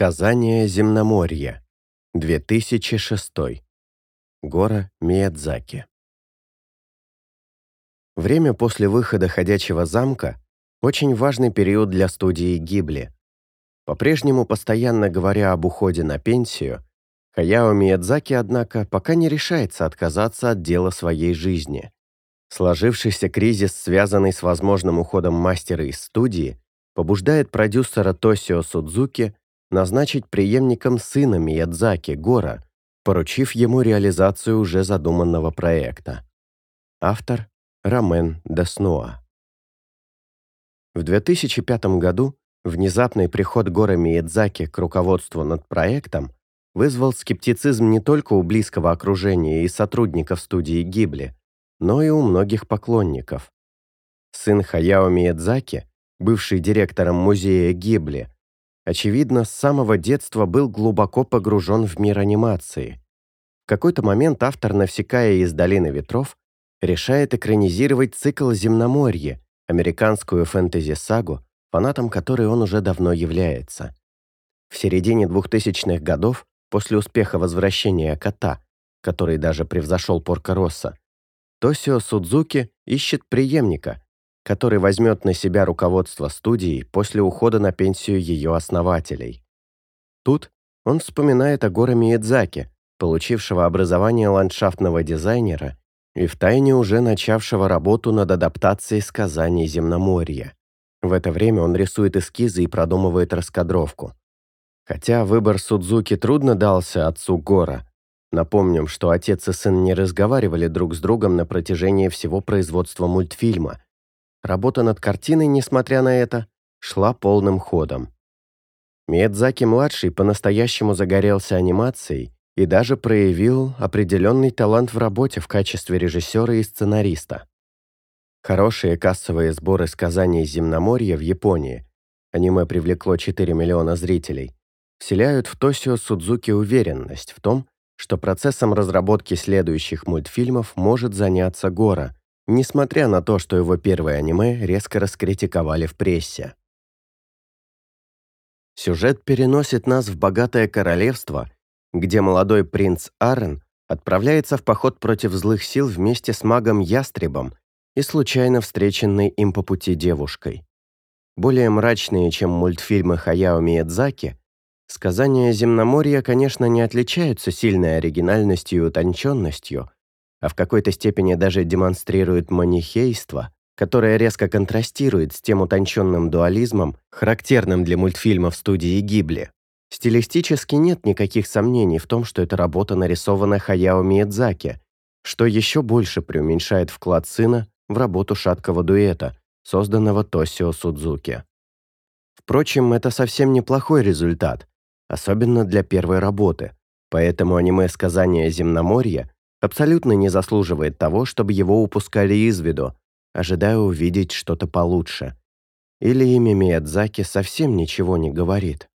Сказание земноморья. 2006. Гора Миядзаки. Время после выхода «Ходячего замка» – очень важный период для студии Гибли. По-прежнему, постоянно говоря об уходе на пенсию, Хаяо Миядзаки, однако, пока не решается отказаться от дела своей жизни. Сложившийся кризис, связанный с возможным уходом мастера из студии, побуждает продюсера Тосио Судзуки назначить преемником сына Миядзаки, Гора, поручив ему реализацию уже задуманного проекта. Автор Рамен Деснуа. В 2005 году внезапный приход Гора Миядзаки к руководству над проектом вызвал скептицизм не только у близкого окружения и сотрудников студии Гибли, но и у многих поклонников. Сын Хаяо Миядзаки, бывший директором музея Гибли, очевидно, с самого детства был глубоко погружен в мир анимации. В какой-то момент автор Навсекая из «Долины ветров» решает экранизировать цикл «Земноморье», американскую фэнтези-сагу, фанатом которой он уже давно является. В середине 2000-х годов, после успеха возвращения кота, который даже превзошел Порко Росса, Тосио Судзуки ищет преемника, который возьмет на себя руководство студией после ухода на пенсию ее основателей. Тут он вспоминает о Горе Миядзаки, получившего образование ландшафтного дизайнера и втайне уже начавшего работу над адаптацией сказаний Земноморья. В это время он рисует эскизы и продумывает раскадровку. Хотя выбор Судзуки трудно дался отцу Гора. Напомним, что отец и сын не разговаривали друг с другом на протяжении всего производства мультфильма – Работа над картиной, несмотря на это, шла полным ходом. Миядзаки-младший по-настоящему загорелся анимацией и даже проявил определенный талант в работе в качестве режиссера и сценариста. Хорошие кассовые сборы сказаний Земноморья в Японии, аниме привлекло 4 миллиона зрителей, вселяют в Тосио Судзуки уверенность в том, что процессом разработки следующих мультфильмов может заняться Гора – несмотря на то, что его первое аниме резко раскритиковали в прессе. Сюжет переносит нас в богатое королевство, где молодой принц Арен отправляется в поход против злых сил вместе с магом-ястребом и случайно встреченной им по пути девушкой. Более мрачные, чем мультфильмы Хаяо Миядзаки, сказания Земноморья, конечно, не отличаются сильной оригинальностью и утонченностью, а в какой-то степени даже демонстрирует манихейство, которое резко контрастирует с тем утонченным дуализмом, характерным для мультфильмов студии Гибли. Стилистически нет никаких сомнений в том, что эта работа нарисована Хаяо Миядзаки, что еще больше преуменьшает вклад сына в работу шаткого дуэта, созданного Тосио Судзуки. Впрочем, это совсем неплохой результат, особенно для первой работы, поэтому аниме «Сказание земноморья» абсолютно не заслуживает того, чтобы его упускали из виду, ожидая увидеть что-то получше. Или имя Миядзаки совсем ничего не говорит.